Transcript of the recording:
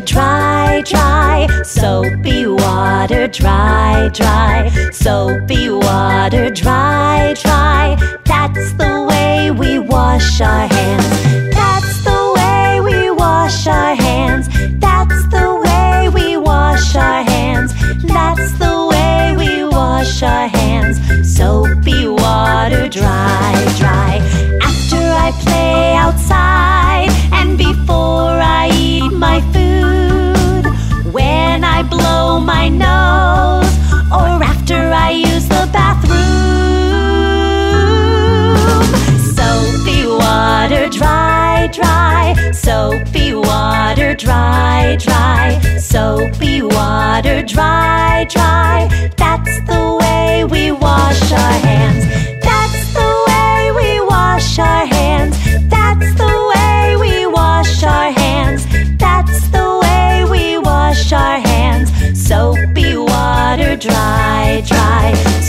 dry, dry. Soapy water, dry, dry. Soapy water, dry, dry. That's the way we wash our hands. That's the way we wash our hands. That's the way we wash our hands. That's the way we wash our hands. Soapy water, dry, Soapy water, dry, dry. Soapy water, dry, dry. That's the way we wash our hands. That's the way we wash our hands. That's the way we wash our hands. That's the way we wash our hands. Soapy water, dry, dry.